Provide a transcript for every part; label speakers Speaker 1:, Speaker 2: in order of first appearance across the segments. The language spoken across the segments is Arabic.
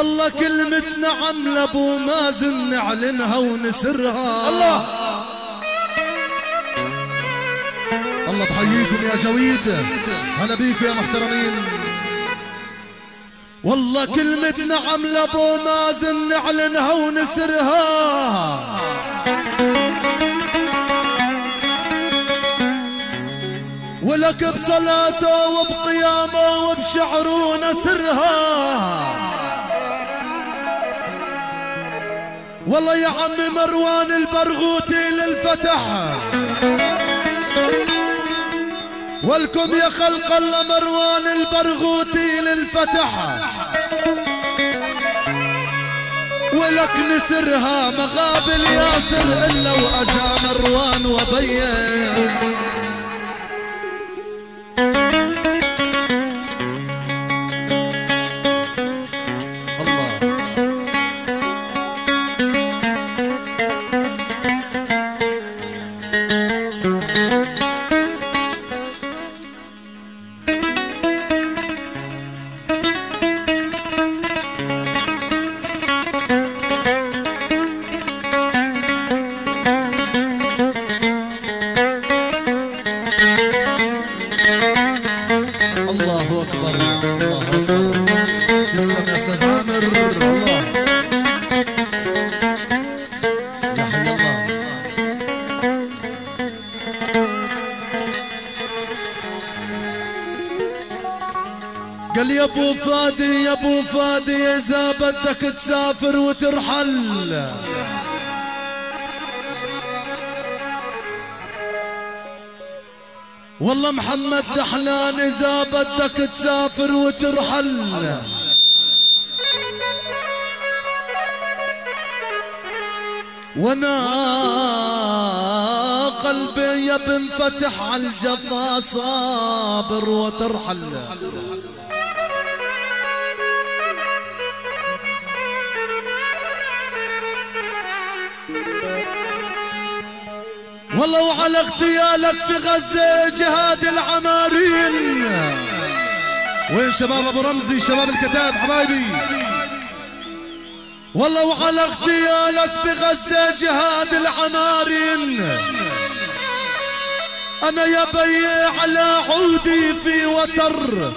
Speaker 1: والله كلمة نعم لابو مازن نعلنها ونسرها.
Speaker 2: الله.
Speaker 1: الله بحييكم يا جويد. هلا بيكم يا محترمين. والله كلمة نعم لابو مازن نعلنها ونسرها. ولك بصلاته وبقيامه وبشعره نسرها. والله يا عمي مروان البرغوثي للفتح. والكم يا خلق الله مروان البرغوثي للفتح. ولك نسرها مغابل ياسر إلا وأجا مروان وبين. اكبر الله اكبر تسلم يا أستاذ عامر الله قال يا أبو فادي يا أبو فادي إذا بدك تسافر وترحل. والله محمد دحلان إذا بدك تسافر وترحل. وأنا قلبي يا بنفتح على الجفا صابر وترحل. والله وعلى اغتيالك في غزة جهاد العمارين. وين شباب أبو رمزي شباب الكتاب حبايبي؟ والله وعلى اغتيالك بغزة جهاد العمارين. أنا يا بي على عودي في وتر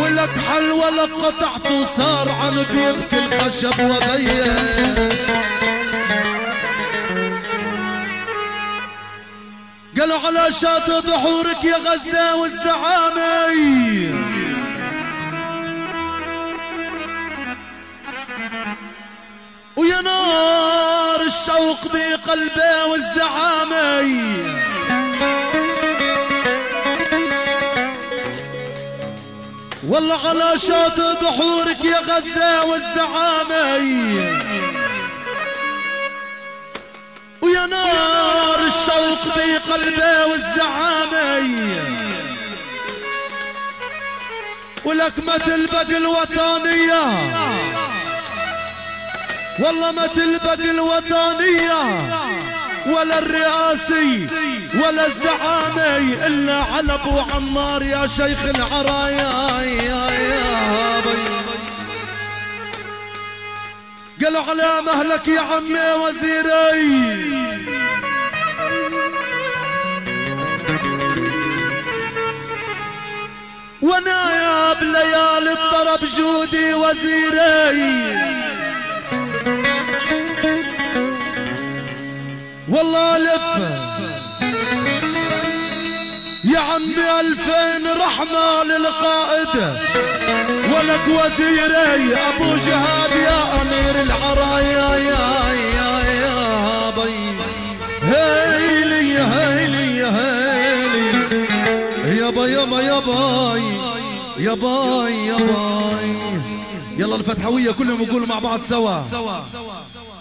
Speaker 1: ولك حل ولا قطعت وصار عم بيبكي الخشب وبيه قالوا على شاطئ بحورك يا غزة والزعامي ويا نار الشوق بقلبه والزعامي والله على شاطئ بحورك يا غزة والزعامي بقلبه والزعامي ولك ما تلبق الوطنية. والله ما تلبق الوطنية. ولا الرئاسي ولا الزعامي إلا على أبو عمار يا شيخ العرايا. يا يا بي قالوا على مهلك يا عمي وزيري. الطرب جودي وزيري. والله لف. يا عمي ألفين رحمة للقائد. ولك وزيري أبو جهاد يا أمير العرايا يا يا يا بي. هيلي هيلي هيلي. يا باي يا باي يا يا باي يا باي. يلا الفتحوية كلهم يقولوا مع بعض سوا.